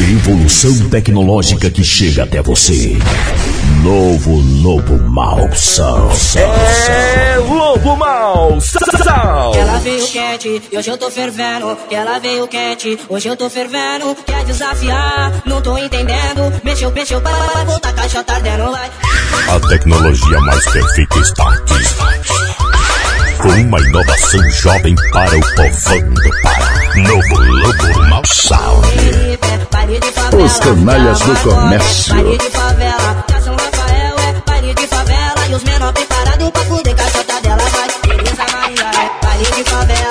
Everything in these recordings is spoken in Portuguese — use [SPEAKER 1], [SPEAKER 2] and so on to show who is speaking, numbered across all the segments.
[SPEAKER 1] Evolução tecnológica que chega até você. Novo Lobo Mal Sal.
[SPEAKER 2] É Lobo Mal Sal.
[SPEAKER 3] Ela veio quente e hoje eu tô fervendo. Ela veio quente, hoje eu tô fervendo. Quer desafiar? Não tô entendendo. Mexeu, mexeu, para, para, volta a caixa. Tá vai.
[SPEAKER 1] A tecnologia mais perfeita está aqui. Com uma inovação jovem para o povão do Pará. Novo Lobo Mal Sal.
[SPEAKER 3] Os canalhas do comércio. Favela, São Rafael é favela. E os menor preparados pra poder caixota dela vai. Beleza, Maria, é parede de favela.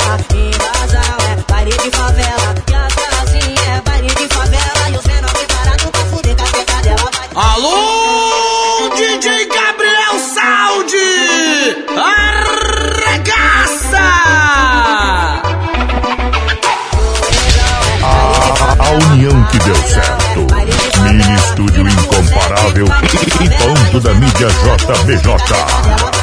[SPEAKER 3] E
[SPEAKER 1] Ponto da Mídia JBJ.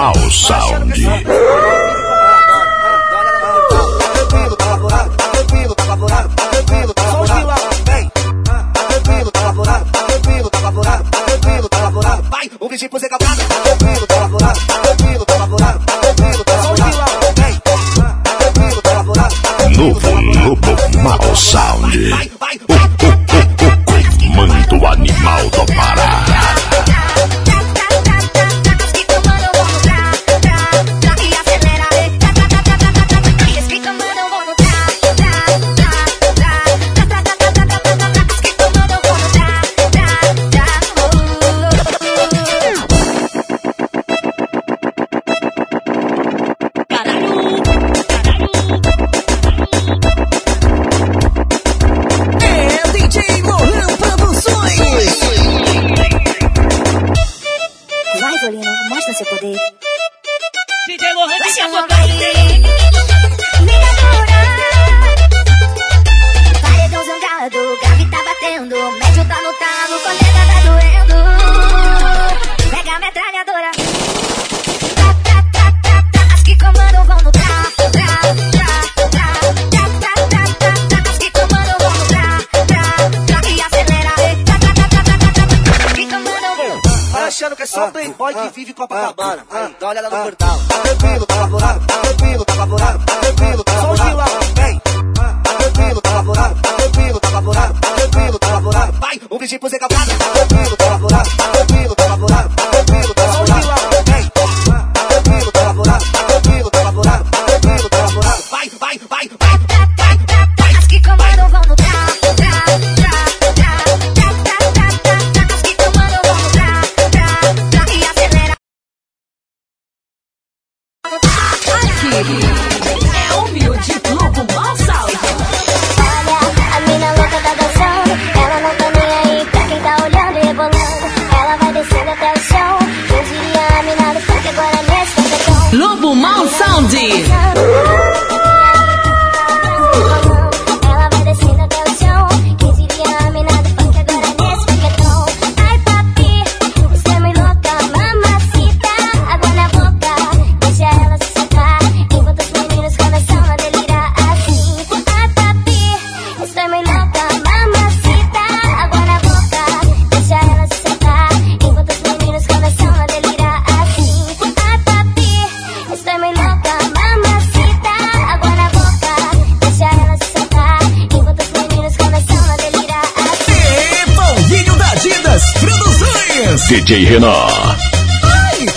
[SPEAKER 1] Mal Sound.
[SPEAKER 4] Tranquilo, tá lavorado, tranquilo, tá lavorado, tranquilo, tá lavorado, vem. Tranquilo, tá lavorado, tranquilo, tá lavorado, tranquilo, tá lavorado, vai. O bicho por ser capado, tranquilo, tá lavorado, tranquilo, tá lavorado, tranquilo, tá lavorado, vem. Tranquilo, tá lavorado.
[SPEAKER 1] Novo, novo, Mal Sound.
[SPEAKER 4] vive Copacabana.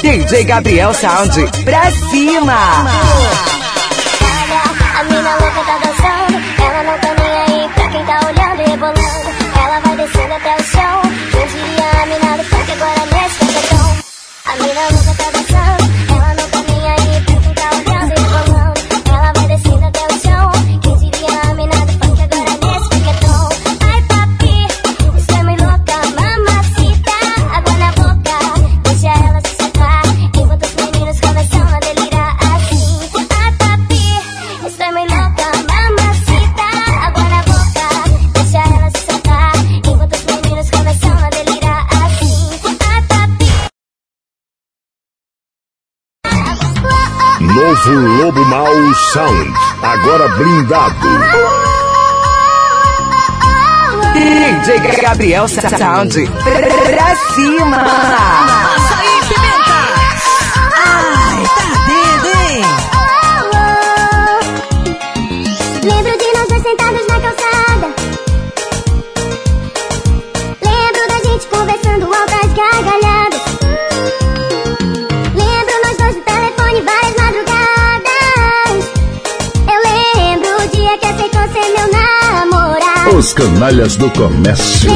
[SPEAKER 4] DJ
[SPEAKER 5] Gabriel Sound, pra cima!
[SPEAKER 4] blindado.
[SPEAKER 5] DJ Gabriel Sound. Pra cima!
[SPEAKER 4] Os canalhas do comércio.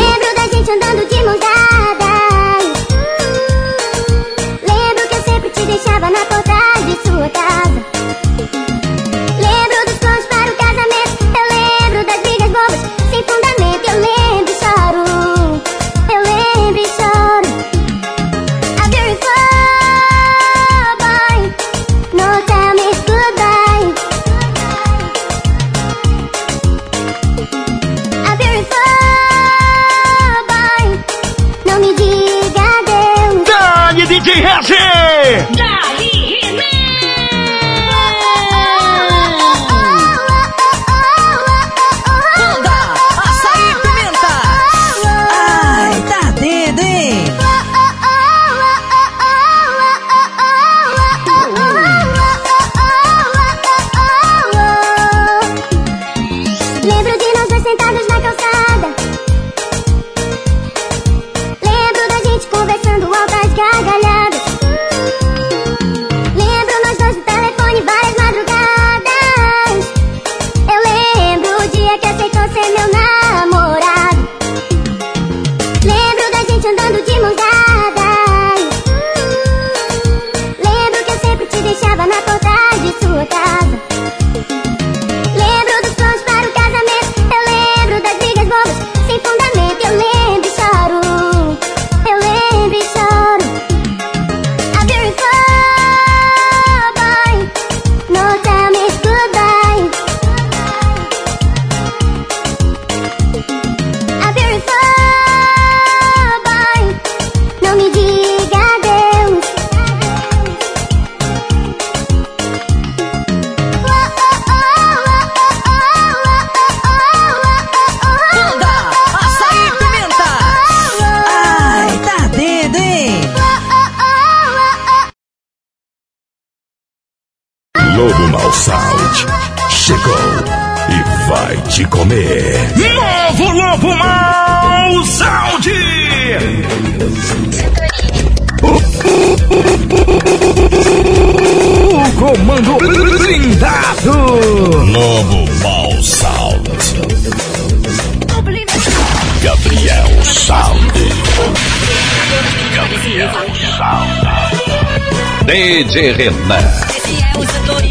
[SPEAKER 2] comando blindado.
[SPEAKER 4] Novo Mal Sound. Gabriel Sound. Gabriel Sound. DJ Renan.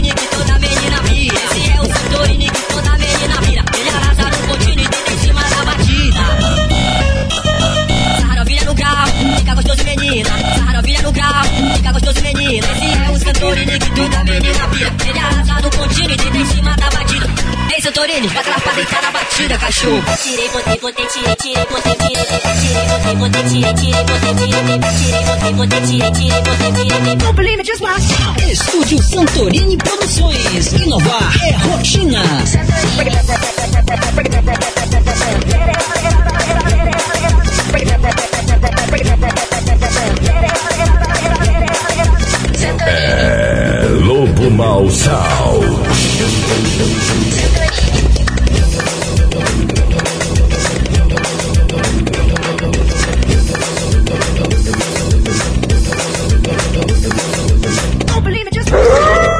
[SPEAKER 6] do nome Mina Pia. Ele é arrasado com tiro e deita em cima da batida. Ei, seu Torino, bota lá pra deitar na batida, cachorro. Tirei, botei, botei, tirei, tirei, botei, tirei. Tirei, botei, botei, tirei, tirei, botei, tirei. Tirei, botei, botei, tirei, tirei, botei, tirei.
[SPEAKER 7] Problema de espaço. Estúdio Santorini Produções. Inovar é rotina.
[SPEAKER 4] Santorini. Lobo Mausal.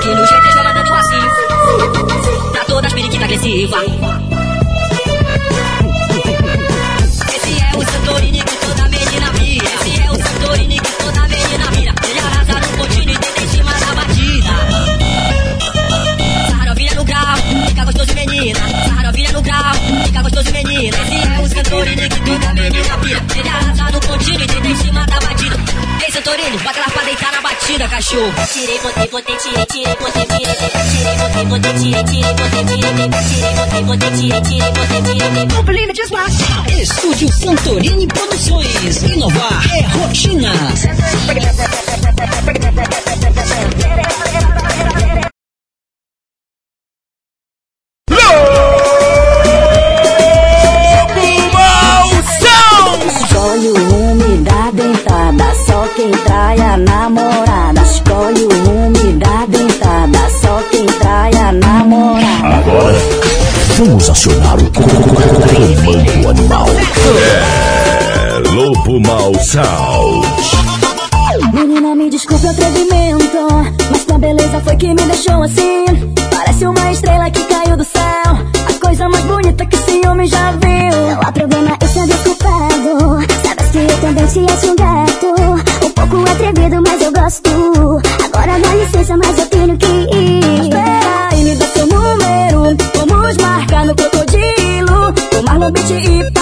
[SPEAKER 4] Que
[SPEAKER 7] no
[SPEAKER 8] jeito é chamada do vazio. Pra todas periquita agressiva.
[SPEAKER 9] prendeu. Ele é é arrasa no pontinho e tá em cima tá da batida. Ei, Santorini,
[SPEAKER 7] bota ela pra deitar na batida, cachorro.
[SPEAKER 10] Tirei, botei, botei, tirei, tirei, botei, tirei. Tirei, botei, botei, tirei, tirei, botei, tirei. Tirei, botei, botei, tirei, tirei, botei, tirei.
[SPEAKER 7] Problema de espaço. Estúdio Santorini Produções. Inovar é rotina.
[SPEAKER 8] Santorini. Vamos acionar o co- co- co- comando animal. É Lobo Mal Sound.
[SPEAKER 4] Menina, me desculpe o atrevimento, mas tua beleza foi que me deixou assim. Parece uma estrela que caiu do céu, a coisa mais bonita que esse homem já viu. Não há problema, esse é desculpado. Sabes que eu também te acho um gato, um pouco atrevido, mas eu gosto. Beach e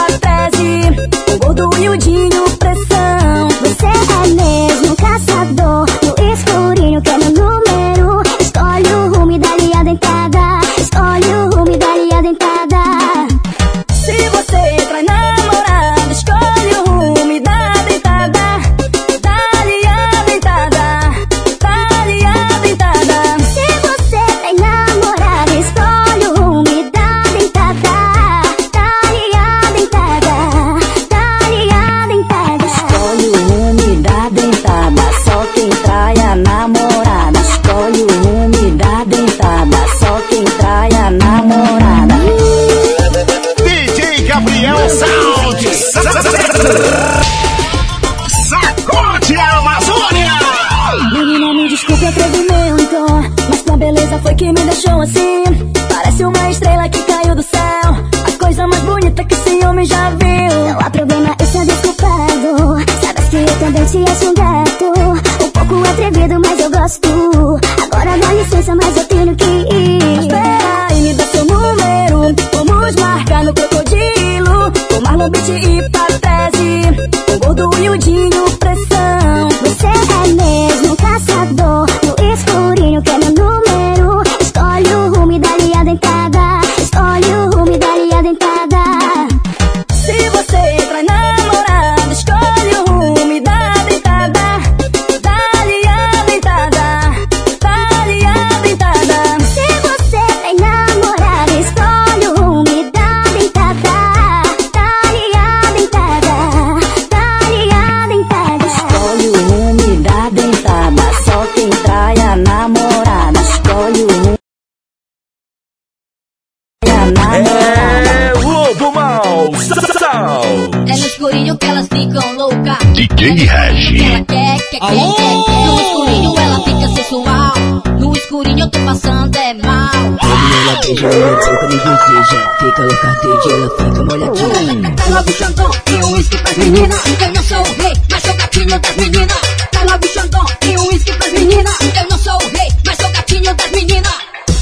[SPEAKER 10] ela fica
[SPEAKER 11] molhadinha.
[SPEAKER 10] Tá logo Xandão e um uísque pras meninas. Eu não sou o rei, mas sou gatinho das meninas. Tá logo Xandão e um uísque pras meninas. Eu não sou o rei, mas sou gatinho das meninas.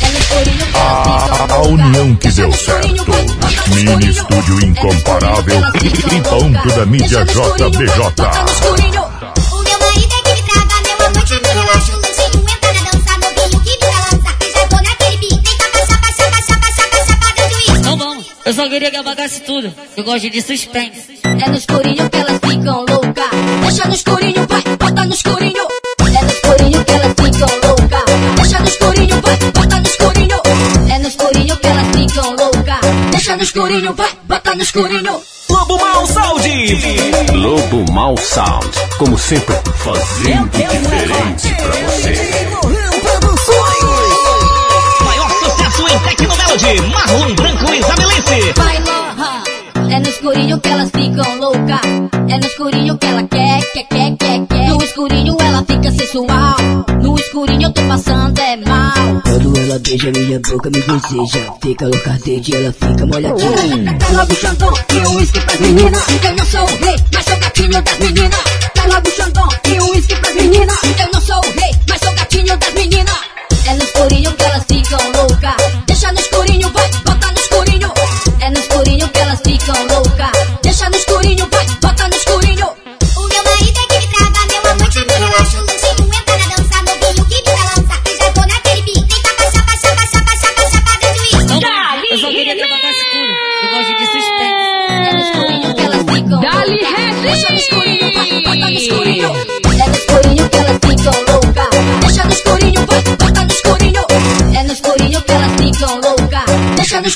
[SPEAKER 10] É elas ficam
[SPEAKER 8] A união que
[SPEAKER 10] Deixa
[SPEAKER 8] deu certo. Mini estúdio
[SPEAKER 10] É
[SPEAKER 8] incomparável e ponto da mídia JBJ.
[SPEAKER 12] Só queria que apagasse tudo. Eu gosto de suspense.
[SPEAKER 10] É no escurinho que elas ficam loucas. Deixa no escurinho, vai, bota no escurinho. É no escurinho que elas ficam loucas. Deixa no escurinho, vai, bota no escurinho. É no escurinho que elas ficam loucas. Deixa no escurinho, vai, bota no escurinho.
[SPEAKER 2] Lobo Mal Sound.
[SPEAKER 13] Lobo Mal Sound, como sempre, fazendo diferente pra você.
[SPEAKER 7] Tecnomelody. Marlon Branco Isabelense.
[SPEAKER 10] Vai, Lohan. É no escurinho que elas ficam loucas. É no escurinho que ela quer, quer, quer, quer, quer. No escurinho ela fica sensual. No escurinho eu tô passando é mal.
[SPEAKER 11] Quando ela beija minha boca, me deseja. Fica louca, desde ela fica molhadinha.
[SPEAKER 10] Tá logo Xandão e um uísque pras meninas. Eu não sou o rei, mas sou gatinho das meninas. Tá logo Xandão e um uísque pras meninas. Eu não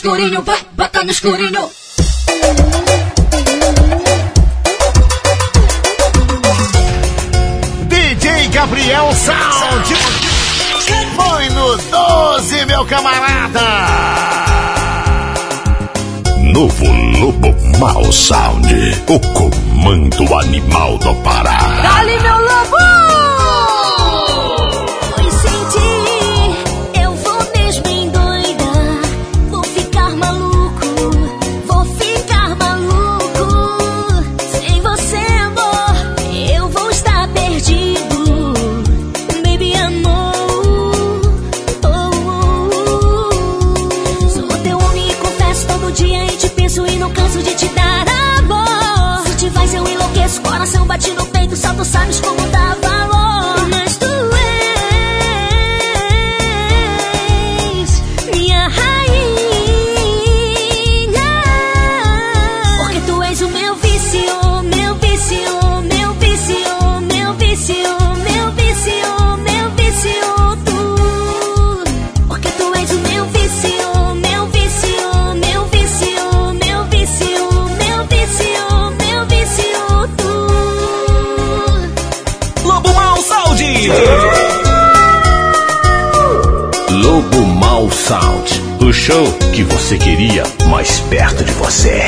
[SPEAKER 10] escurinho, vai, bota no escurinho.
[SPEAKER 14] DJ Gabriel Sound. Foi no 12, meu camarada.
[SPEAKER 8] Novo Lobo Mal Sound. O comando animal do Pará.
[SPEAKER 15] Dali, meu lobo.
[SPEAKER 16] show que você queria mais perto
[SPEAKER 15] de
[SPEAKER 17] você.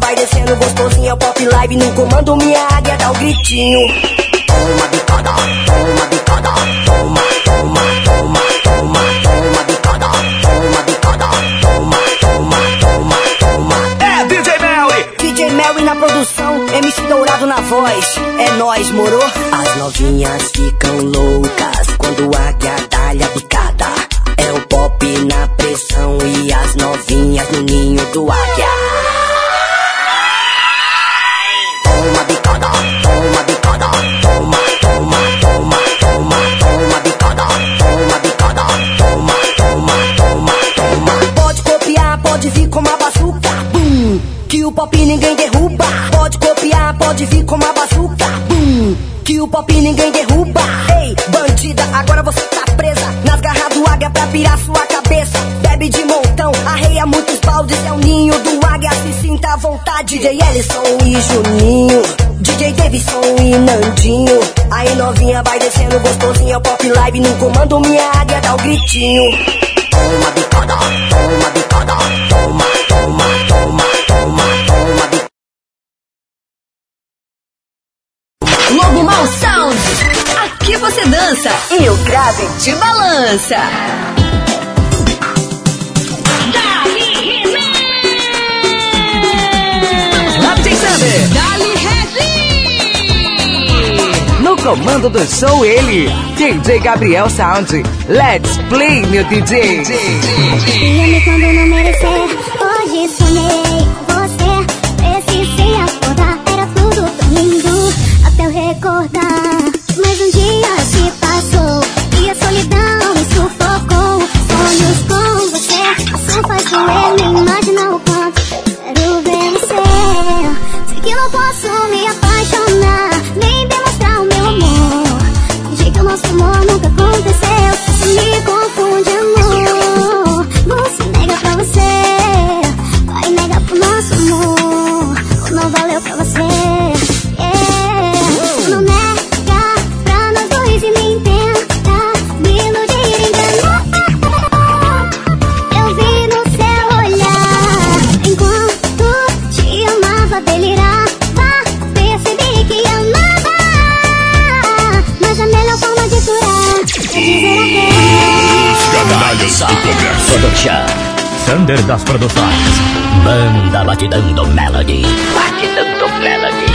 [SPEAKER 17] vai descendo gostosinha, pop live no comando, minha águia dá o um gritinho. Aí novinha vai descendo gostosinha, o pop live no comando, minha águia dá o um gritinho. Toma bicada, toma bicada, toma, toma, toma, toma, toma bicada.
[SPEAKER 18] Logo Mal Sound, aqui você dança e o grave te balança. Dali Renan! Lá tem saber!
[SPEAKER 5] comando do show ele, DJ Gabriel Sound. Let's play, meu DJ.
[SPEAKER 4] Lembro quando não merecer, hoje você. Acordar, era tudo lindo até eu recordar. Mas um dia se passou e a solidão sufocou. Com você,
[SPEAKER 8] conmigo. Produção.
[SPEAKER 19] Production.
[SPEAKER 20] Sander das Produções.
[SPEAKER 19] Banda Batidando Melody. Batidando Melody.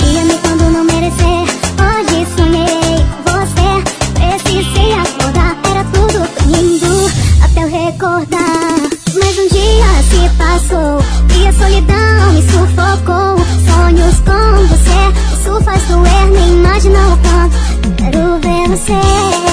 [SPEAKER 4] Guia-me quando não merecer. Hoje sonhei você. Precisei acordar. Era tudo lindo até eu recordar. Mas um dia se passou. E a solidão me sufocou. Sonhos com você. Isso faz doer. Nem imagina o quanto. Quero ver você.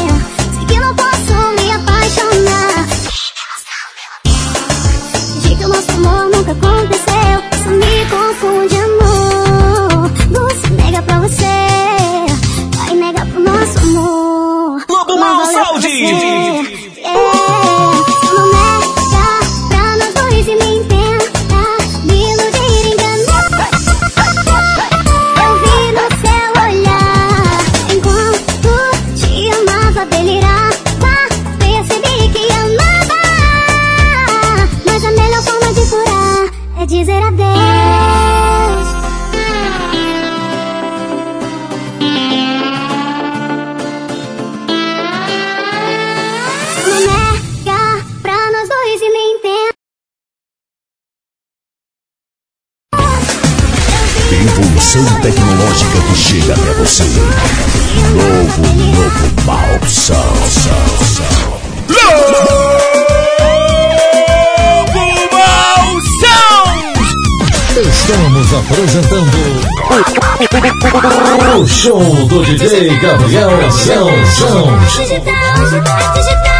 [SPEAKER 21] DJ Gabriel São
[SPEAKER 4] São. Digital, digital, digital.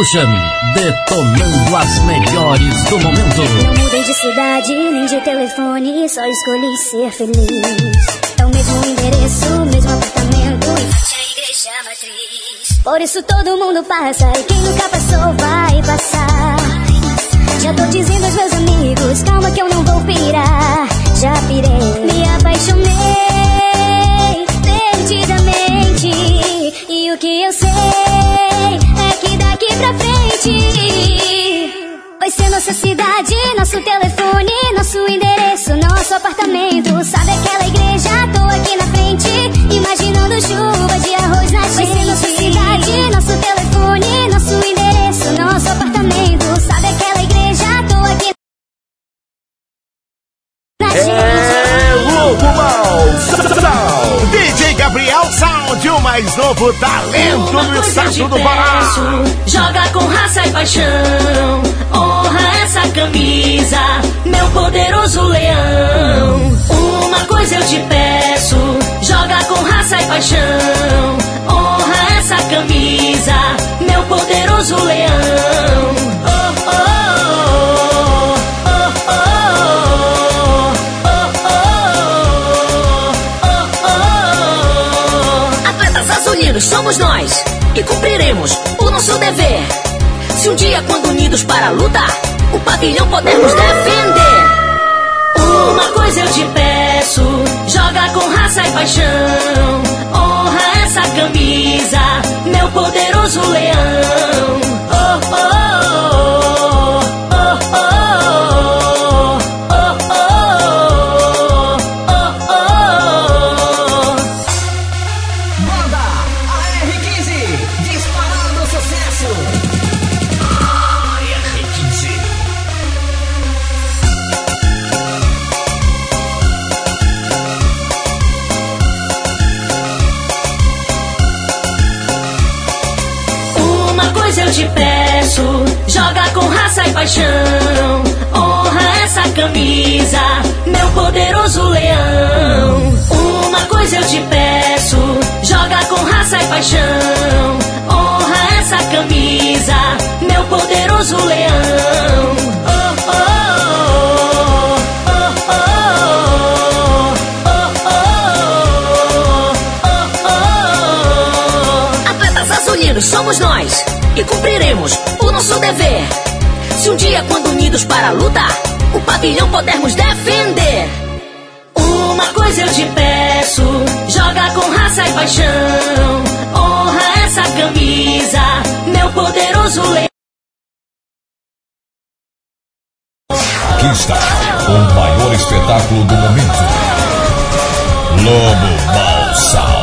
[SPEAKER 21] Diego Evolution, detonando as melhores do momento.
[SPEAKER 4] Não mudei de cidade, nem de telefone, só escolhi ser feliz. É o mesmo endereço, mesmo apartamento, igreja matriz. Por isso todo mundo passa, e quem nunca passou vai passar. Já tô dizendo aos meus amigos, calma que eu não vou pirar. Já pirei, me apaixonei perdidamente. E o que eu pra frente vai ser nossa cidade, nosso telefone, nosso endereço, nosso apartamento.
[SPEAKER 2] O mais novo talento do estado do Pará.
[SPEAKER 15] Joga com raça e paixão. Honra essa camisa, meu poderoso leão. Uma coisa eu te peço: joga com raça e paixão. Honra essa camisa, meu poderoso leão. Oh, oh, oh, Somos nós e cumpriremos o nosso dever. Se um dia, quando unidos para a luta, o pavilhão pudermos defender. Uma coisa eu te peço: joga com raça e paixão. Honra essa camisa, meu poderoso leão. paixão. Honra essa camisa, meu poderoso leão. Uma coisa eu te peço, joga com raça e paixão. Honra essa camisa, meu poderoso leão. Oh, oh, oh, Unidos somos nós e cumpriremos o nosso dever. Se um dia, quando unidos para a luta, o pavilhão pudermos defender. Uma coisa eu te peço: joga com raça e paixão. Honra essa camisa, meu poderoso leão.
[SPEAKER 21] Aqui está o maior espetáculo do momento. Lobo Mal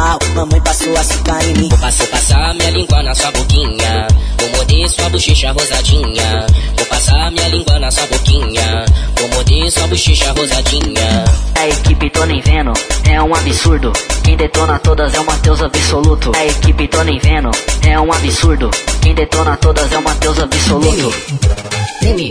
[SPEAKER 22] normal. Mamãe passou a sucar em mim.
[SPEAKER 23] Vou passar, passar minha língua na sua boquinha. Vou morder sua bochecha rosadinha. Vou passar minha língua na sua boquinha. Vou morder sua bochecha rosadinha.
[SPEAKER 24] A equipe tô nem vendo, é um absurdo. Quem detona todas é o Mateus absoluto. A equipe tô nem vendo, é um absurdo. Quem detona todas é o Mateus absoluto.
[SPEAKER 23] Treme,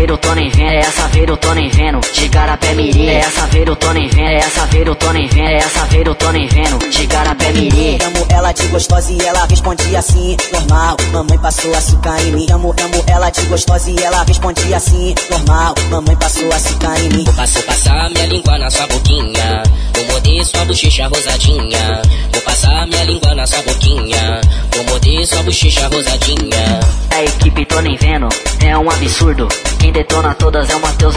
[SPEAKER 24] vez eu tô nem vendo, é essa vez eu tô nem vendo. De garapé mirim, é essa vez eu tô nem vendo, é essa vez eu tô nem vendo, é essa vez eu tô nem vendo. De garapé mirim.
[SPEAKER 22] Amo ela de gostosa e ela respondia assim, normal. Mamãe passou a sucar em mim. Amo, amo ela de gostosa e ela respondia assim, normal. Mamãe passou a sucar em mim.
[SPEAKER 23] Vou passar, passar minha língua na sua boquinha. Vou morder sua bochecha rosadinha. Vou passar minha língua na sua boquinha. Vou morder sua bochecha rosadinha.
[SPEAKER 24] A equipe tô nem vendo, é um absurdo. Quem detona todas é o Mateus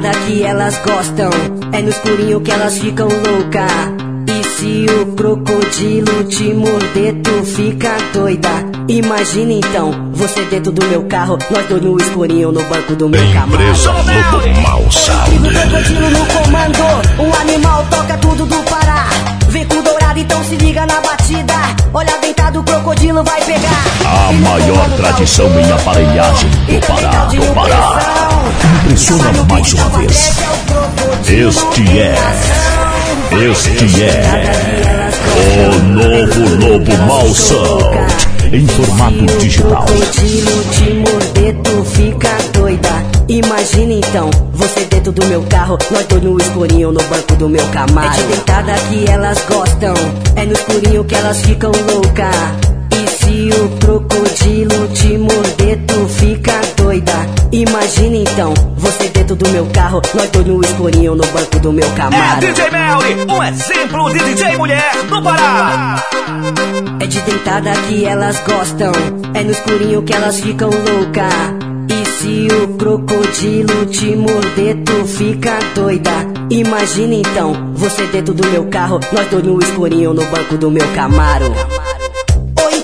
[SPEAKER 23] que
[SPEAKER 17] elas gostam. É no escurinho que elas ficam louca. E se o crocodilo te morder, tu fica doida. Imagina então, você dentro do meu carro, nós dois no escurinho no banco do meu Camaro.
[SPEAKER 8] Empresa Lobo Mal Sound.
[SPEAKER 17] O crocodilo no comando, o animal toca tudo do Pará. Vem com dourado, então se liga na batida. Olha deitado, o crocodilo vai pegar.
[SPEAKER 8] A maior tradição em aparelhagem do Pará, do Pará. Impressiona mais uma vez. Este é. Este é. O novo Lobo Mal Sound. Em formato digital.
[SPEAKER 17] Imagina então, você dentro do meu carro, nós dois no escurinho no banco do meu Camaro. É de deitada que elas gostam, é no escurinho que elas ficam louca. E se o crocodilo te morder, tu fica doida. Imagina então, você dentro do meu carro, nós dois no escurinho no banco do meu
[SPEAKER 2] É
[SPEAKER 17] Camaro.
[SPEAKER 2] DJ Melly, um exemplo de DJ mulher no Pará.
[SPEAKER 17] É de deitada que elas gostam, é no escurinho que elas ficam louca. E se o crocodilo te morder, tu fica doida. Imagina então, você dentro do meu carro, nós dois no escurinho no banco do meu Camaro.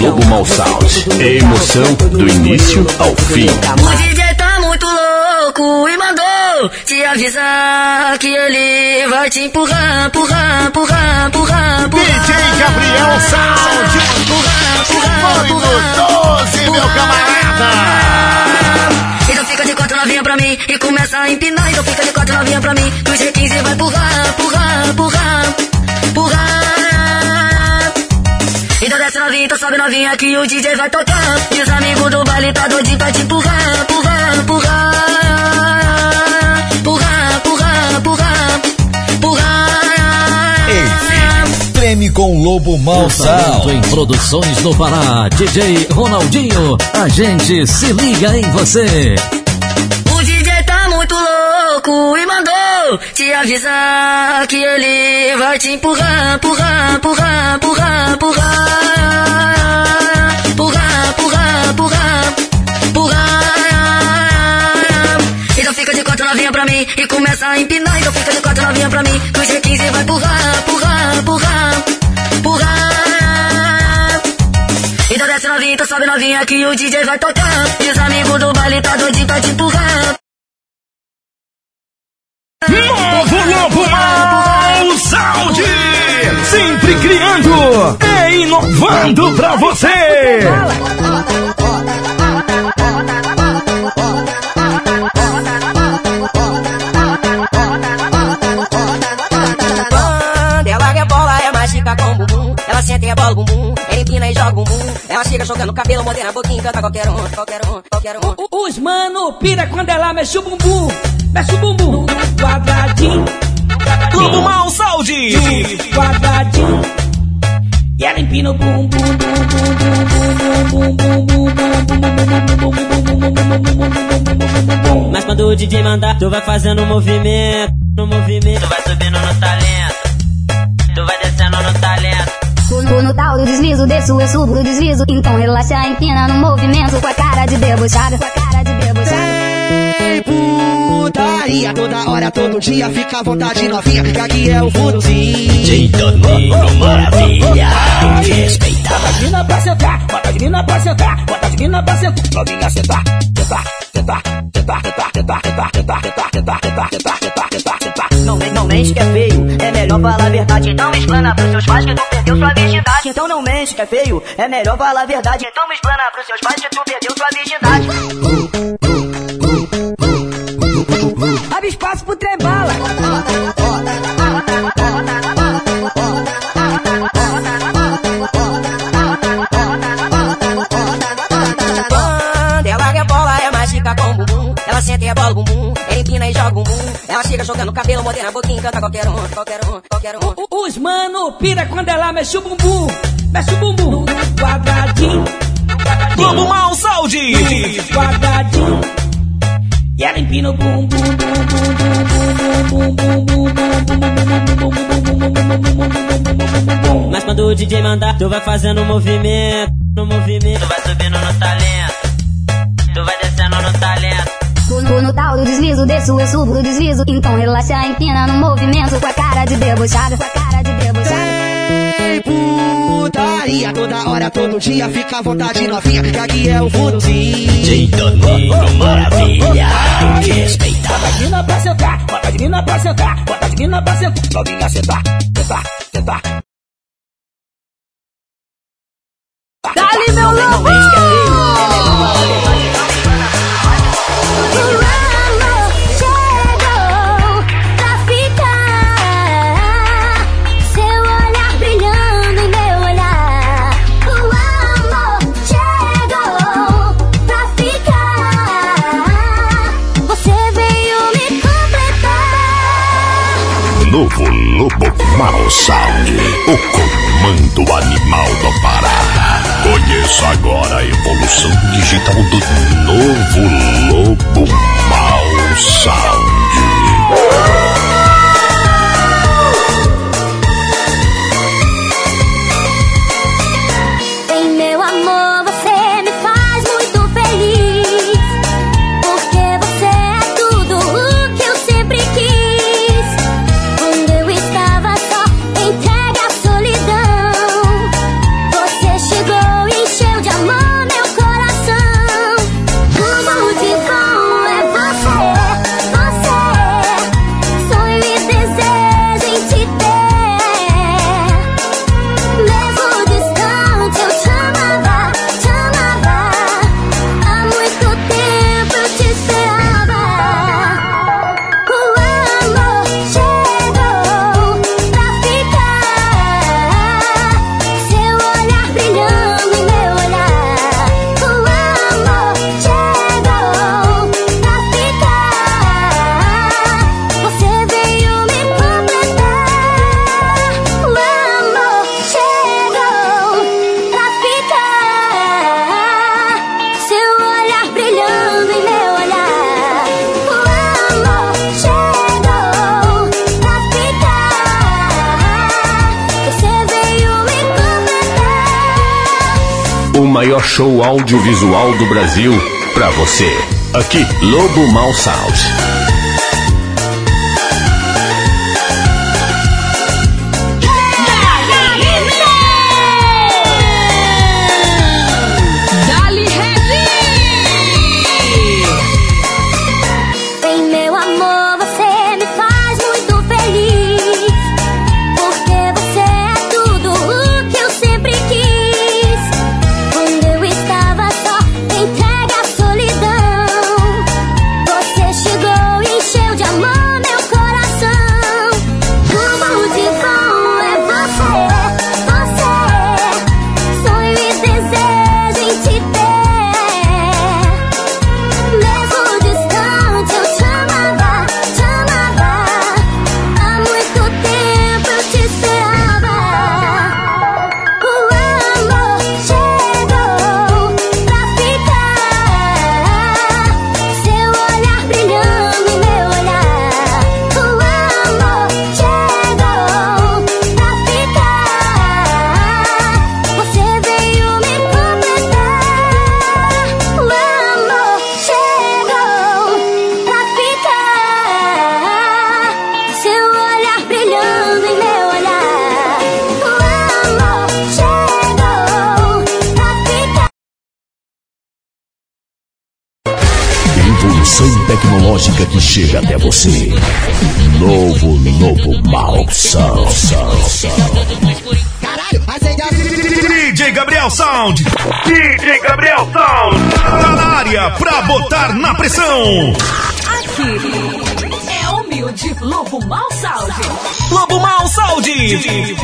[SPEAKER 25] Lobo Mal Sound. Emoção do início ao fim.
[SPEAKER 23] O DJ tá muito louco e mandou te avisar que ele vai te empurrar, empurrar, empurrar, empurrar, empurrar.
[SPEAKER 2] DJ Gabriel Sound. No 12, meu camarada.
[SPEAKER 23] Então fica de quatro novinha pra mim e começa a empinar. Então fica de quatro novinha pra mim que o G15 vai empurrar, empurrar, empurrar, empurrar. Então desce novinha, então sobe novinha que o DJ vai tocar. E os amigos do baile tá doidinho pra te empurrar, empurrar, empurrar. Empurrar, empurrar, empurrar, empurrar.
[SPEAKER 21] Enfim, treme com Lobo Mal Sound. em produções no Pará. DJ Ronaldinho, a gente se liga em você.
[SPEAKER 23] Te avisar que ele vai te empurrar, empurrar, empurrar, empurrar, empurrar. Empurrar, empurrar, empurrar, empurrar. Então fica de quatro novinha pra mim e começa a empinar. Então fica de quatro novinha pra mim que o G15 vai empurrar, empurrar, empurrar, empurrar. Então desce novinha, então sobe novinha que o DJ vai tocar. E os amigos do baile tá doidinho pra te empurrar.
[SPEAKER 2] Novo Lobo Mal Sound. Sempre criando e inovando pra você.
[SPEAKER 3] É mágica com bumbum. Ela senta e rebola o bumbum. Ela empina e joga o bumbum. Ela chega jogando cabelo, mordendo a boquinha, canta qualquer um, qualquer um, qualquer um.
[SPEAKER 26] O- Os mano pira quando ela mexe o bumbum. Mexe o bumbum. Quadradinho.
[SPEAKER 2] Lobo Mal Sound.
[SPEAKER 26] Quadradinho. E ela empina o bumbum. bum, bum, bum, bum, bum, bum, bum, bum, bum, bum, bum, bum, bum, bum, bum, bum, bum, bum, bum.
[SPEAKER 27] Mas quando o DJ mandar, tu vai fazendo um movimento, no movimento. Tu vai subindo no talento,
[SPEAKER 28] Tô no tal do deslizo, desço, eu subo do deslizo. Então relaxa, empina no movimento. Com a cara de debochada, com a cara de debochada.
[SPEAKER 3] Putaria toda hora, todo dia, fica à vontade novinha, que aqui é o Vudim.
[SPEAKER 8] DJ Toninho Maravilha. Tem que respeitar.
[SPEAKER 26] Bota as mina pra sentar, bota as mina pra sentar, bota as mina pra sentar. Novinha sentar, sentar,
[SPEAKER 3] não, mente que é feio, é melhor falar a verdade. Então me explana pros seus pais que tu perdeu sua virgindade. Então não mente que é feio, é melhor falar a verdade. Então me explana pros seus pais que tu perdeu sua virgindade.
[SPEAKER 26] Abre espaço pro trem bala.
[SPEAKER 3] Ela é senta e rebola o bumbum. Ela empina e joga
[SPEAKER 29] o bumbum. Ela chega jogando cabelo, mordendo a boquinha, canta qualquer um, qualquer um, qualquer um.
[SPEAKER 26] Os mano pira quando ela mexe o bumbum. Mexe o bumbum. Quadradinho.
[SPEAKER 2] Lobo Mal Saúde!
[SPEAKER 26] Quadradinho. E ela empina o bumbum, bumbum, bumbum, bumbum, bumbum, bumbum, bumbum,
[SPEAKER 27] Mas quando o DJ mandar, tu vai fazendo um movimento, no movimento. Tu vai subindo no talento,
[SPEAKER 28] Tô no, do deslizo, desço, eu subo do deslizo. Então relaxa, empina no movimento. Com a cara de debochada, com a cara de debochada.
[SPEAKER 30] Putaria toda hora, todo dia, fica à vontade novinha, que aqui é o Fudim.
[SPEAKER 19] DJ Toninho, maravilha, tem que respeitar.
[SPEAKER 26] Bota de mina pra sentar, bota de mina pra sentar, bota de mina pra sentar. Novinha sentar, sentar, sentar.
[SPEAKER 28] Dali meu lobo!
[SPEAKER 4] Novo Lobo Mal Sound, o comando animal do Pará. Conheça agora a evolução digital do novo Lobo Mal Sound.
[SPEAKER 8] Show audiovisual do Brasil pra você. Aqui, Lobo Mal Sound.
[SPEAKER 2] DJ Gabriel Sound! DJ Gabriel Sound! Tá na área pra botar na pressão!
[SPEAKER 31] Aqui é humilde Lobo Mal Sound.
[SPEAKER 2] Lobo Mal Saúde!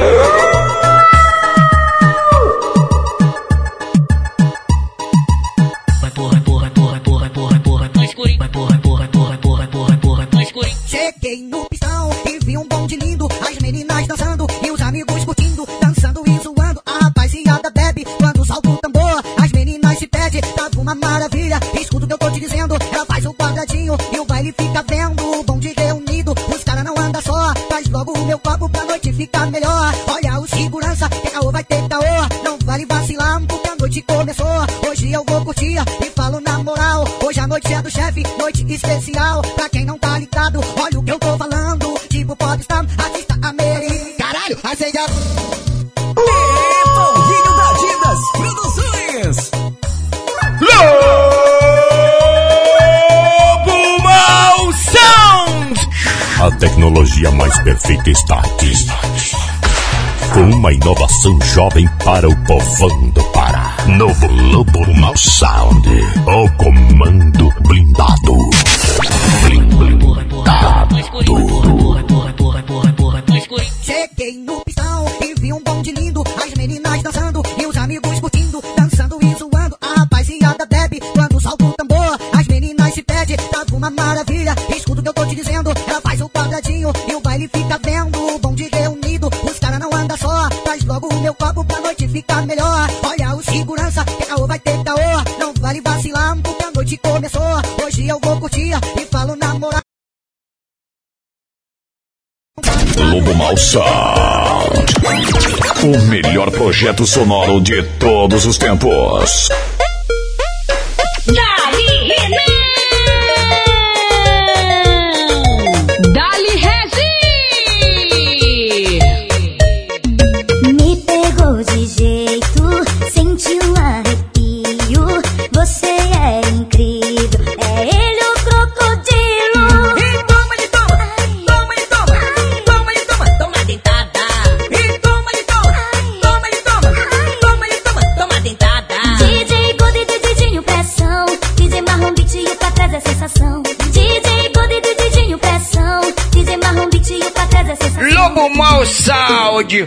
[SPEAKER 22] e o baile fica vendo. Bonde reunido, os cara não anda só. Faz logo o meu copo pra noite ficar melhor. Olha o segurança, que caô vai ter caô. Não vale vacilar, porque a noite começou. Hoje eu vou curtir e falo na moral. Hoje a noite é do chefe, noite especial. Pra quem não tá ligado, olha o que eu tô falando. Tipo popstar, artista americano. Caralho, acende a...
[SPEAKER 8] tecnologia mais perfeita está aqui. Com uma inovação jovem para o povão do Pará. Novo Lobo Mal Sound. O comando blindado. sucesso sonoro de todos os tempos.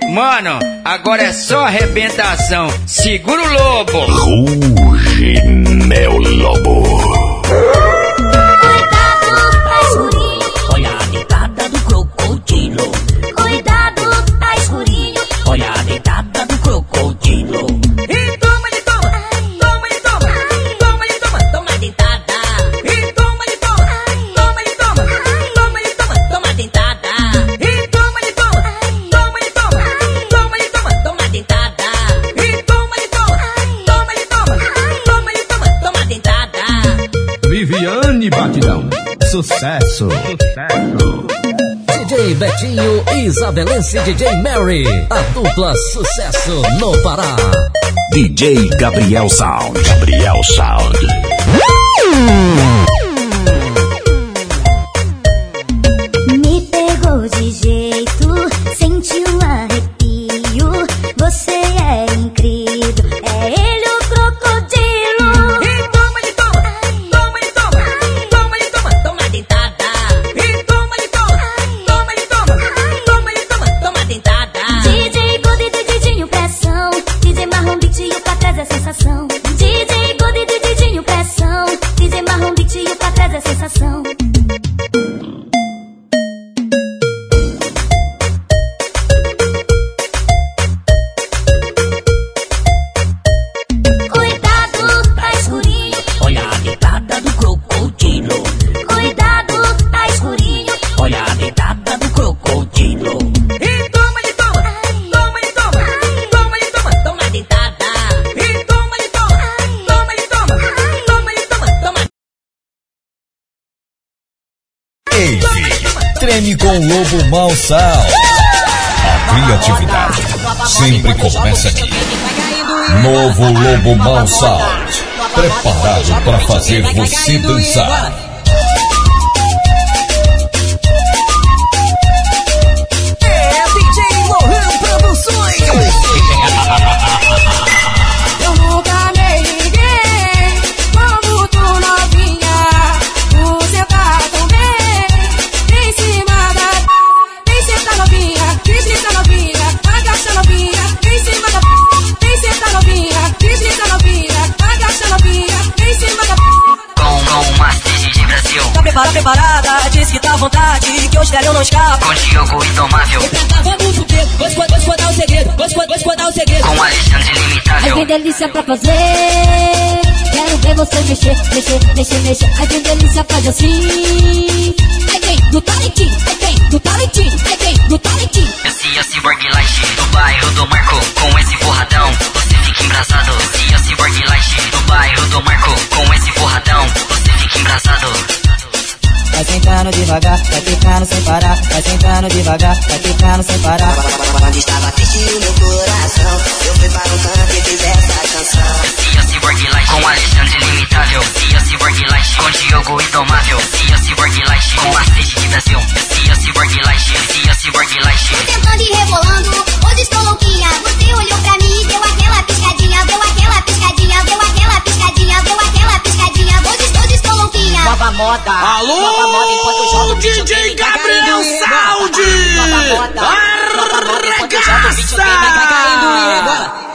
[SPEAKER 32] mano, agora é só arrebentação. Segura o lobo.
[SPEAKER 8] Ruge, meu lobo.
[SPEAKER 4] Sucesso.
[SPEAKER 21] DJ Betinho e Isabelense DJ Mary. A dupla Sucesso no Pará.
[SPEAKER 8] DJ Gabriel Sound. Gabriel Sound.
[SPEAKER 4] Uh! creme com lobo mal sal. A criatividade sempre começa aqui. Novo lobo mal sal. Preparado para fazer você dançar.
[SPEAKER 26] Que dela eu não escapo.
[SPEAKER 24] Com Diogo Indomável.
[SPEAKER 9] Cá, vamos fuder. Vou esco- vou escondar o segredo. Vou esco- vou escondar o segredo.
[SPEAKER 24] Com Alexandre
[SPEAKER 10] Ai,
[SPEAKER 24] Limitável.
[SPEAKER 10] tem delícia pra fazer. Quero ver você mexer, mexer, mexer, mexer. Ai, tem delícia faz assim. Ai, tem do talentinho, ai, tem do talentinho, ai, tem do talentinho.
[SPEAKER 24] Esse é Cyborg Light do bairro do Marco. Com esse porradão, você fica embrasado. Esse é Cyborg Light do bairro do Marco.
[SPEAKER 26] Sentando devagar, vai ficando sem parar. Vai sentando devagar, vai ficando sem parar.
[SPEAKER 33] Quando estava triste o meu coração, eu fui para um canto e fiz essa canção.
[SPEAKER 24] Esse é Cyborg Light com Alexandre Limitável. Esse é Cyborg Light com Diogo Indomável. Esse é Cyborg Light com Macete de Brasil. Esse é Cyborg Light. Esse é Cyborg Light.
[SPEAKER 1] Tentando e rebolando, hoje estou
[SPEAKER 26] Nova moda.
[SPEAKER 2] Alô,
[SPEAKER 26] Nova moda enquanto eu jogo
[SPEAKER 2] DJ Gabriel. Saúde!
[SPEAKER 26] Nova moda. Nova moda enquanto jogo videogame, vai caindo e.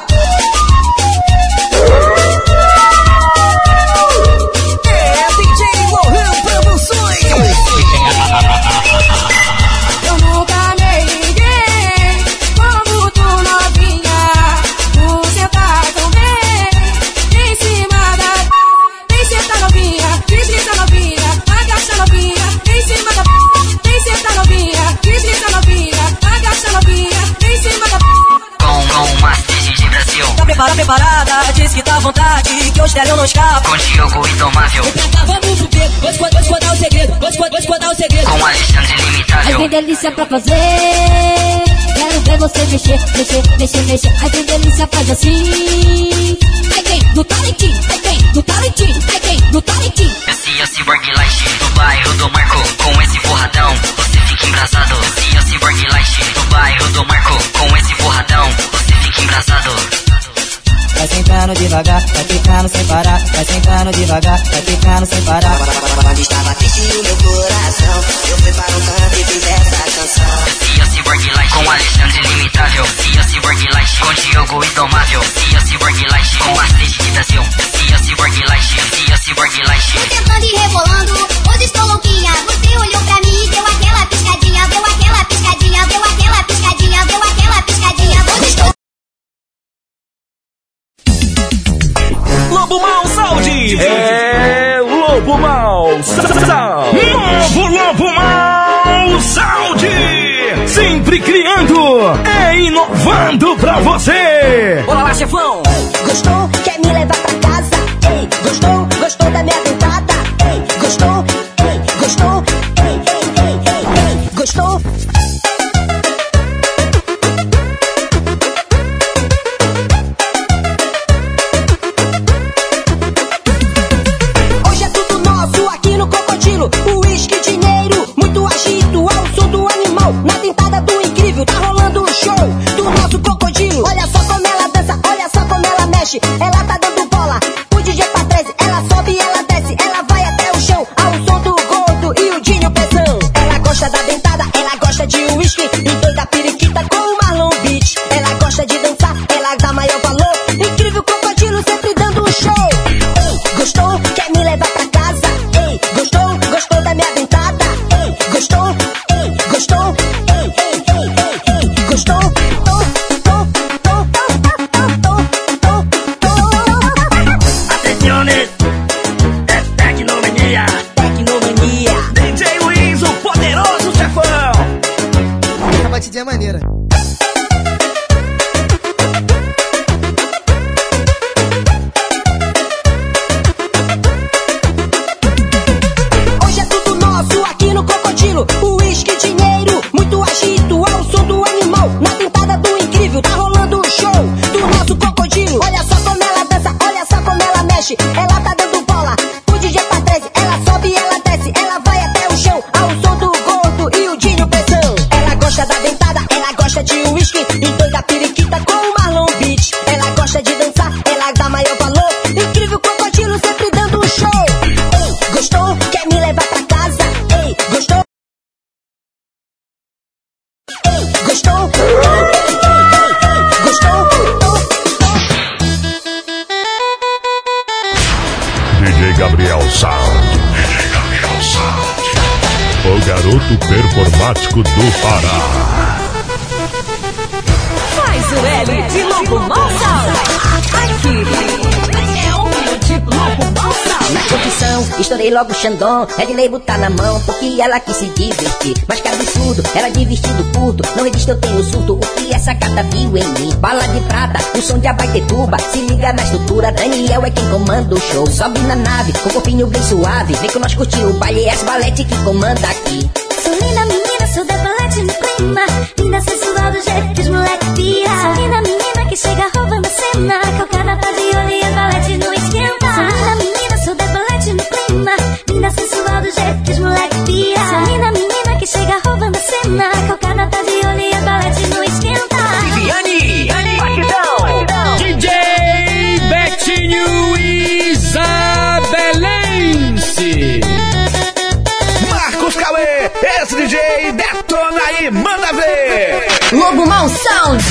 [SPEAKER 17] Tá
[SPEAKER 26] preparada, diz que tá à vontade, que hoje dela eu não escapo.
[SPEAKER 24] Com Diogo Indomável.
[SPEAKER 9] Vem pra cá, vamos fuder. Vou esco- vou escondar o segredo. Vou esco- vou escondar o segredo.
[SPEAKER 24] Com Alexandre Limitável.
[SPEAKER 10] tem delícia pra fazer. Quero ver você mexer, mexer, mexer, mexer. Ai, tem delícia faz assim. Ai, tem do talentinho, ai, tem do talentinho, ai, tem do talentinho.
[SPEAKER 24] Esse é Cyborg Light do bairro do Marco. Com esse porradão, você fica embrasado. Esse é Cyborg Light do bairro do Marco. Com esse porradão, você fica embrasado.
[SPEAKER 26] Vai sentando devagar, vai ficando sem parar. Vai sentando devagar, vai ficando sem parar.
[SPEAKER 33] Quando estava triste o meu coração, eu fui para um canto e fiz essa canção.
[SPEAKER 24] Esse é Cyborg Light com Alexandre Limitável. Esse é Cyborg Light com Diogo Indomável. Esse é Cyborg Light com Macete de. Esse é Cyborg Light. É Cyborg Light.
[SPEAKER 1] Tentando e rebolando,
[SPEAKER 2] Lobo Mal Saúde! É Lobo Mal Saúde! Novo Lobo Mal Saúde! Sempre criando e inovando pra você!
[SPEAKER 26] Bora lá, chefão!
[SPEAKER 17] Gostou? Quer me levar pra casa? Ei, gostou? Gostou da minha dentada? Ei, gostou? Show do nosso crocodilo. Olha só como ela dança, olha só como ela mexe. Ela tá dando bola,
[SPEAKER 13] Xandão. É de lei botar na mão, porque ela quis se divertir. Mas que absurdo, ela de vestido curto. Não resiste, eu tenho surto. O que essa gata viu em mim? Bala de prata, o som de abaitetuba. Se liga na estrutura, Daniel é quem comanda o show. Sobe na nave, com o corpinho bem suave. Vem que nós curtir o baile, é as balete que comanda aqui.
[SPEAKER 4] Sou linda menina, sou decolete no clima. Linda sensual do jeito que os moleque pira. Sou linda menina que chega roubando cena. Calcada tá de olho e balete não esquenta. Sou linda menina, Sensual do jeito que os moleque pira. Sou linda menina que chega roubando cena. Calcada tá de olho e as balete não esquenta.
[SPEAKER 19] Viviane, DJ Betinho Isabelense.
[SPEAKER 2] Marcos Cauê, esse DJ detona aí, manda ver!
[SPEAKER 17] Lobo Mal Sound.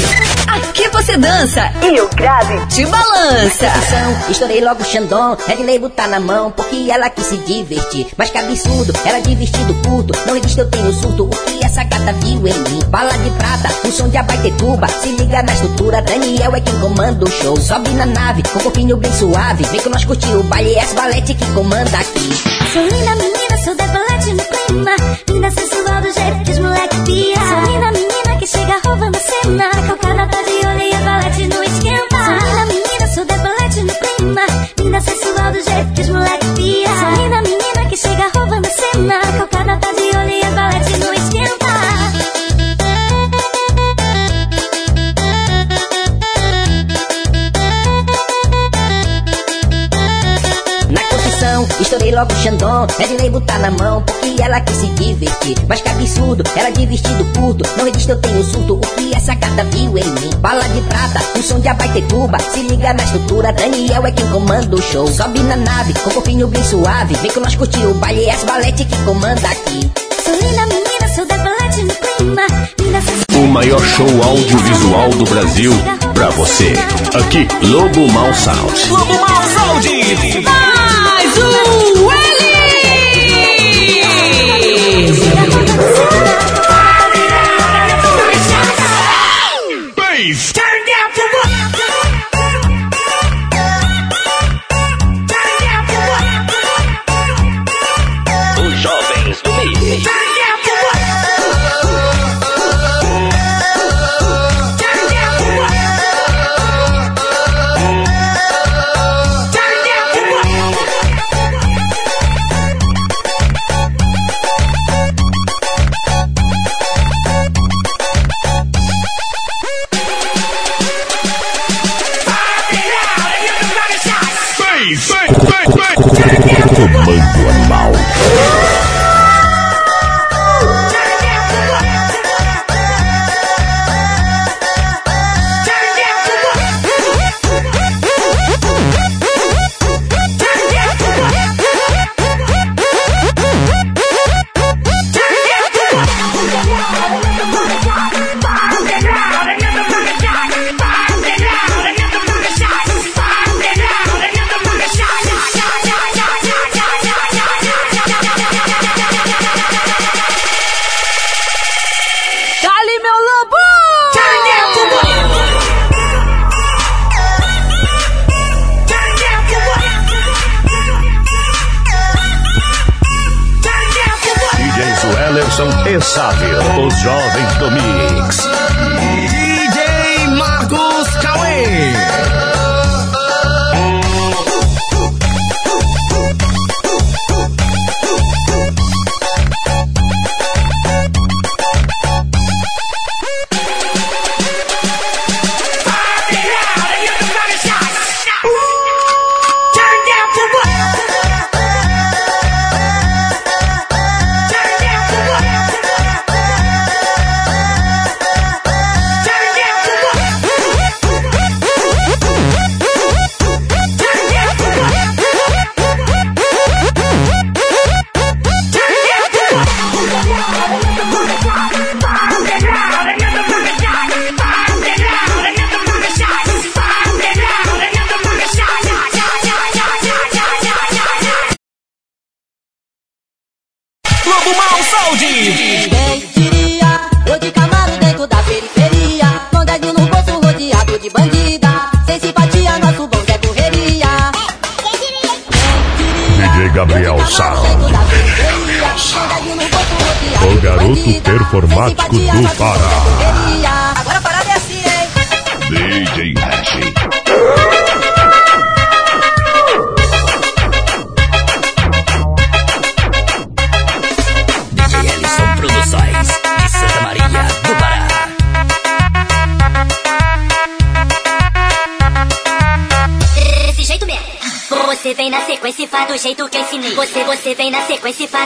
[SPEAKER 17] Você dança e o grave te balança.
[SPEAKER 13] Confissão, estourei logo o Xandão. É de lei botar na mão, porque ela quis se divertir. Mas que absurdo, ela de vestido curto. Não resiste, eu tenho surto. O que essa gata viu em mim? Bala de prata, o som de abaitetuba. Se liga na estrutura, Daniel é quem comanda o show. Sobe na nave, com o corpinho bem suave. Vem que nós curtir o baile, é as balete que comanda aqui.
[SPEAKER 4] Sou linda menina, sou decolete no clima. Linda sensual do jeito que os moleque pira. Sou linda menina que chega roubando cena. Calcada tá de olho e as balete não esquenta. Sou linda menina, sou decolete no clima. Linda sensual do jeito que os moleque
[SPEAKER 13] estourei logo o Xandão. Lei botar na mão, porque ela quis se divertir. Mas que absurdo, ela de vestido curto. Não resiste, eu tenho surto. O que essa gata viu em mim? Bala de prata, o som de abaitetuba. Se liga na estrutura, Daniel é quem comanda o show. Sobe na nave, com o corpinho bem suave. Vem que nós curtir o baile, é as balete que comanda aqui.
[SPEAKER 4] Sou linda menina,
[SPEAKER 8] O maior show audiovisual do Brasil pra você. Aqui, Lobo Mal Sound.
[SPEAKER 2] Lobo Mal Saúde!
[SPEAKER 34] Mais o L.
[SPEAKER 2] Bass!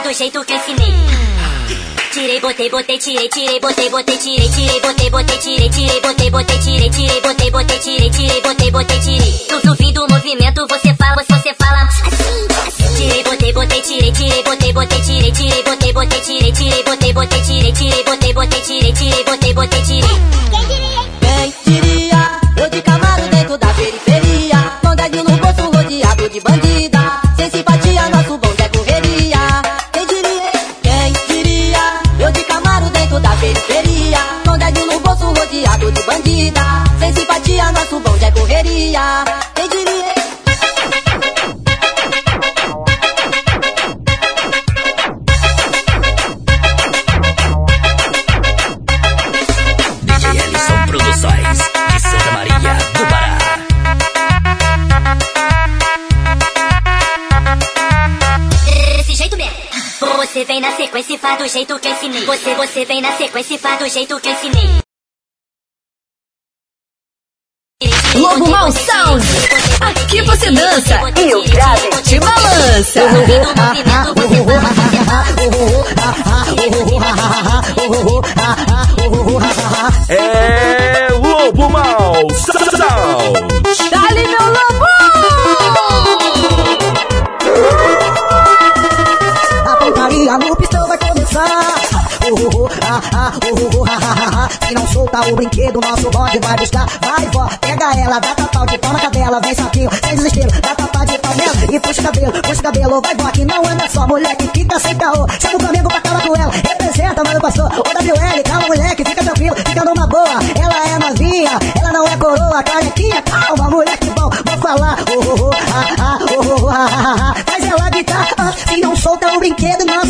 [SPEAKER 8] Do
[SPEAKER 1] jeito que eu ensinei. Tirei, botei, botei, tirei, tirei, botei, botei, tirei, tirei, botei, botei, tirei, tirei, botei, botei, tirei, tirei, botei, botei, tirei, tirei, botei, botei, tirei. No, fim do movimento você fala, você fala assim. Tirei, botei, botei, tirei, tirei, botei, botei, tirei, tirei, botei, botei, tirei, tirei, botei, botei, tirei, tirei, botei, botei, tirei, tirei, botei, botei, tirei. Sequência e faz do jeito que eu ensinei. Você, você vem na sequência e faz do jeito que eu ensinei.
[SPEAKER 6] Lobo Mal Sound. Aqui você dança e o grave te balança.
[SPEAKER 2] É Lobo Mal Sound.
[SPEAKER 6] Dali, meu lobo!
[SPEAKER 22] Ah, uh, uh. Se não solta o brinquedo, nosso bode vai buscar. Vai, vó, pega ela, dá tapau de pau na cadela, vem sapinho, sem desespero, dá tapa de pau nela e puxa o cabelo, puxa o cabelo, vai, vó, que não anda só, moleque, fica sem caô. Chama o Flamengo pra cala com ela, representa, mano, pastor, o WL, calma, moleque, fica tranquilo, fica numa boa. Ela é novinha, ela não é coroa, carequinha, calma, moleque bom, vou falar. Uh, uh, uh, ah, ah, uh, uh, ah. Faz ela gritar, ah, se não solta o brinquedo, nosso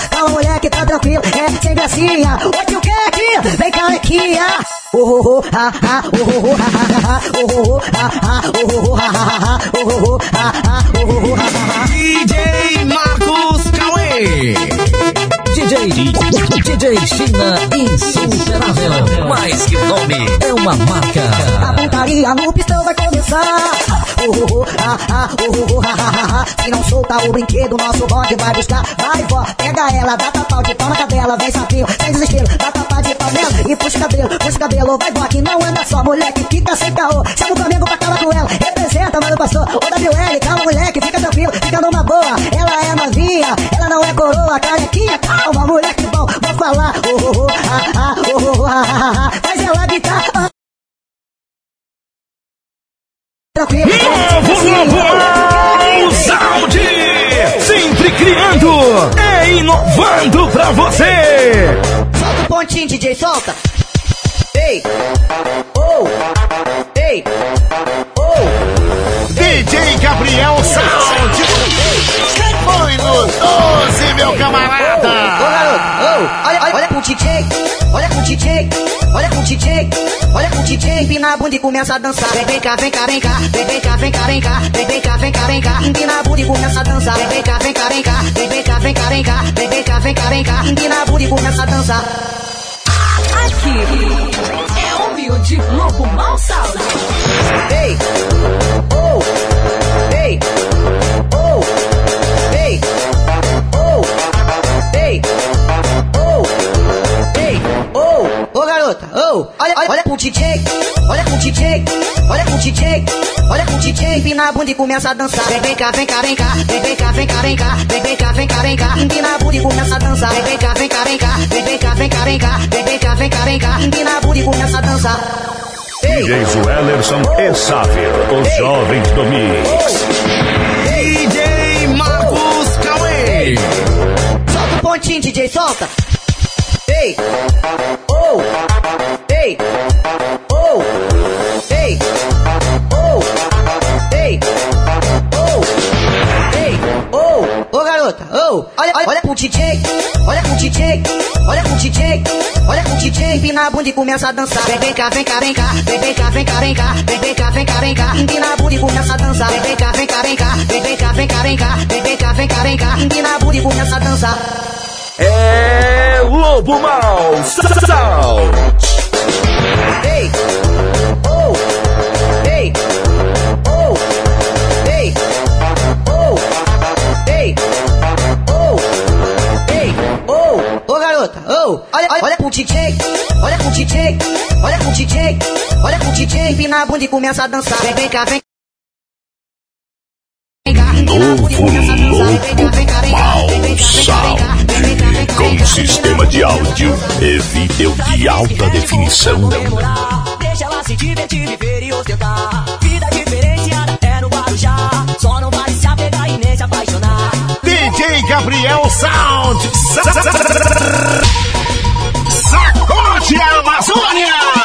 [SPEAKER 22] buscar. Calma, moleque, tá tranquilo, é sem gracinha. O que eu quero aqui? Vem carequinha. Uh, uh, uh, ah, ah, ah, uh, uh, uh, ah, ah, uh, uh, uh, ah, ah, ah, uh, uh, uh, ah, ah, uh, uh, uh, ah, ah, ah.
[SPEAKER 2] DJ Marcos Cauê.
[SPEAKER 21] DJ, DJ China Insuperável. Mais que nome, é uma marca.
[SPEAKER 22] A pontaria no pistão vai ah, ah, ah, ah, ah. Se não solta o brinquedo, nosso bode vai buscar. Vai, vó, pega ela, dá tapau de pau na cadela, vem sapinho, sem desespero, dá tapa de pau nela e puxa o cabelo, puxa o cabelo, vai, vó, que não anda só, moleque, fica sem caô. Chama o Flamengo pra calar com ela, representa, mano, pastor, o WL, calma, moleque, fica tranquilo, fica numa boa. Ela é novinha, ela não é coroa, carequinha, calma, moleque bom, vou falar. Uh, uh, ah, ah, uh, uh, ah, ah, ah. Tranquilo.
[SPEAKER 2] Novo Lobo Mal Sound. Sempre criando e inovando pra você.
[SPEAKER 22] Solta o pontinho, DJ, solta. Ei, oh, ei, oh.
[SPEAKER 2] DJ Gabriel Sound. Foi no 12, meu camarada.
[SPEAKER 22] Ô, garoto, ô, olha, olha, olha pro DJ, olha pro DJ, olha pro DJ, olha pro DJ, empina a bunda e começa a dançar. Vem, vem cá, vem cá, vem cá, vem, vem cá, vem cá, vem cá, vem, vem cá, vem cá, vem cá, empina a bunda e começa a dançar. Vem, vem cá, vem cá, vem cá, vem, vem cá, vem cá, vem cá, vem, vem cá, vem cá, vem cá, empina a bunda e começa a dançar.
[SPEAKER 6] Aqui é humilde Lobo Mal Sound.
[SPEAKER 22] Ei, oh, ei, garota. Oh, olha, olha olha pro DJ, olha pro DJ, olha pro DJ, olha pro DJ, empina a bunda e começa a dançar. Vem, vem cá, vem cá, vem cá, vem, vem cá, vem cá, vem cá, vem, vem cá, vem cá, vem cá, empina a bunda e começa a dançar. Vem, vem cá, vem cá, vem cá, vem, vem cá, vem cá, vem cá, vem, vem cá, vem cá, vem cá, empina a bunda e começa a dançar.
[SPEAKER 8] DJ Zuellerson e Sávio, os jovens do Mix.
[SPEAKER 2] DJ Marcos Cauê.
[SPEAKER 22] Solta o pontinho, DJ, solta. Ei! oh, Ei! oh, Ei! oh, Ei! oh, Ei! oh. Ô garota! Ou! Olha, olha, olha pro DJ! Olha pro DJ! Olha pro DJ! Olha pro DJ! Empina a bunda e começa a dançar! Vem, vem cá, vem cá, vem cá! Vem, vem cá, vem cá, vem cá! Vem, vem cá, vem cá, vem cá! Empina a bunda e começa a dançar! Vem, vem cá, vem cá, vem cá! Vem, vem cá, vem cá, vem cá! Vem, vem cá, vem cá, vem cá! Empina a bunda e começa a dançar!
[SPEAKER 1] É Lobo Mal Sal.
[SPEAKER 22] Ei! Oh! Ei! Oh! Ei! Oh! Ei! Oh! Ei! Oh! Ô garota, oh! Olha, olha pro DJ, olha pro DJ, olha pro DJ, olha pro DJ, empina a bunda e começa a dançar. Vem, vem cá, vem
[SPEAKER 8] novo lobo mal sal. Com sistema de áudio e vídeo de alta definição.
[SPEAKER 35] Deixa ela se divertir, viver e ostentar. Vida diferenciada é no Guarujá. Só não vale se apegar e nem se apaixonar.
[SPEAKER 1] DJ Gabriel Sound. Sacode a Amazônia!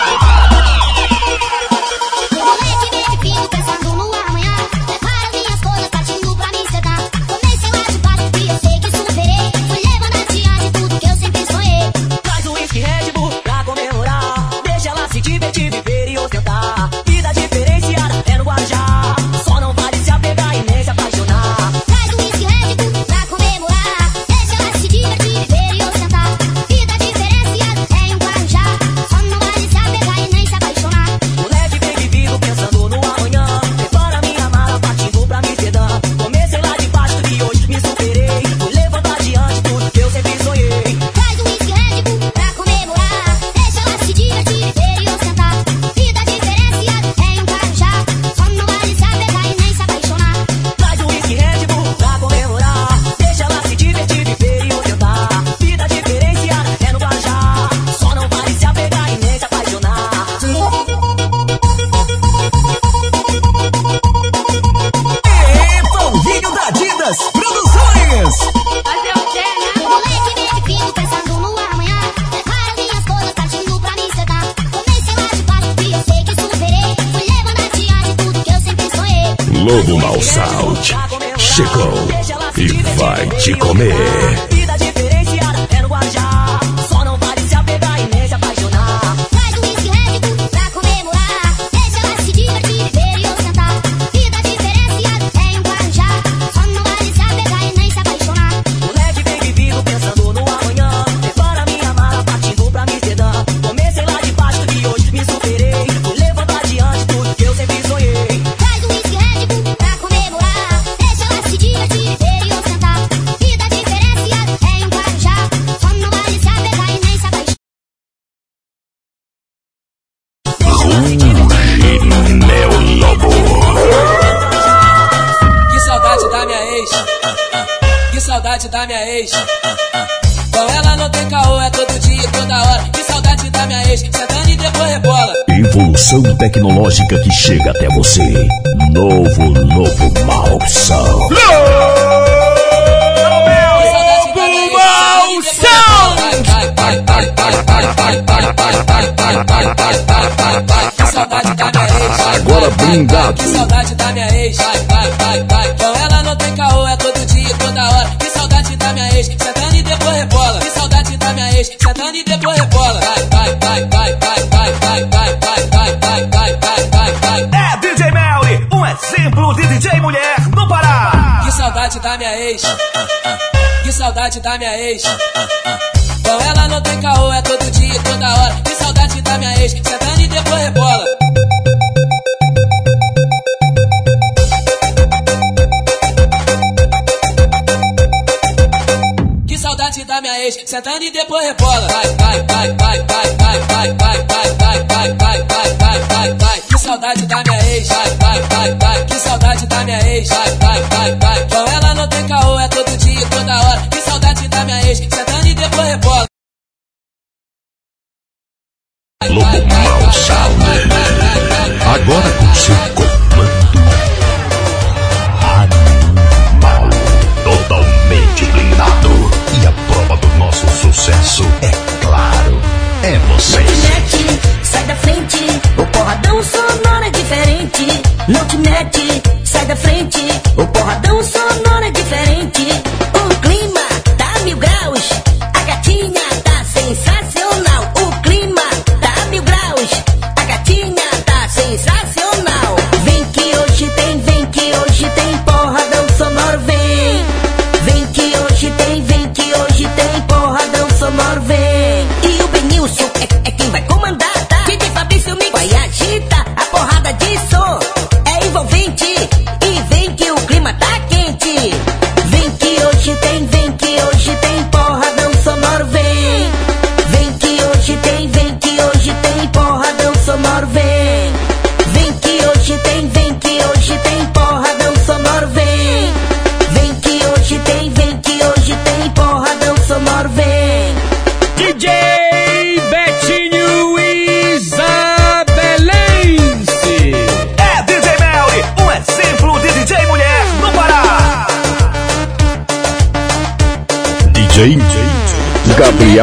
[SPEAKER 36] de
[SPEAKER 8] comer. inovação tecnológica que chega até você. Novo, novo, uma opção. Agora blindado.
[SPEAKER 37] minha ex. Ah, ah, ah. Que saudade da minha ex. Com ela não tem caô, é todo dia e toda hora. Que saudade da minha ex. Sentando e depois é rebola. Que saudade da minha ex. Sentando e depois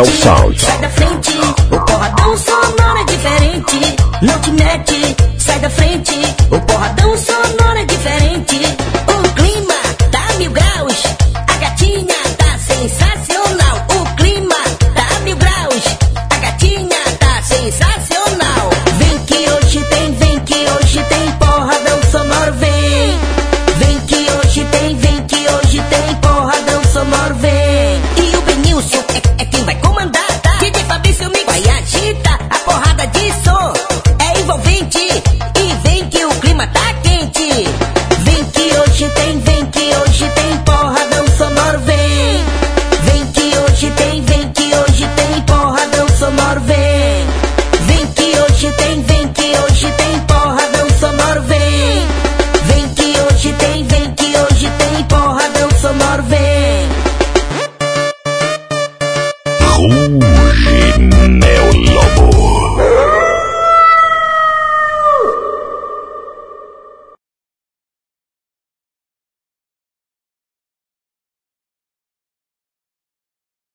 [SPEAKER 13] Gabriel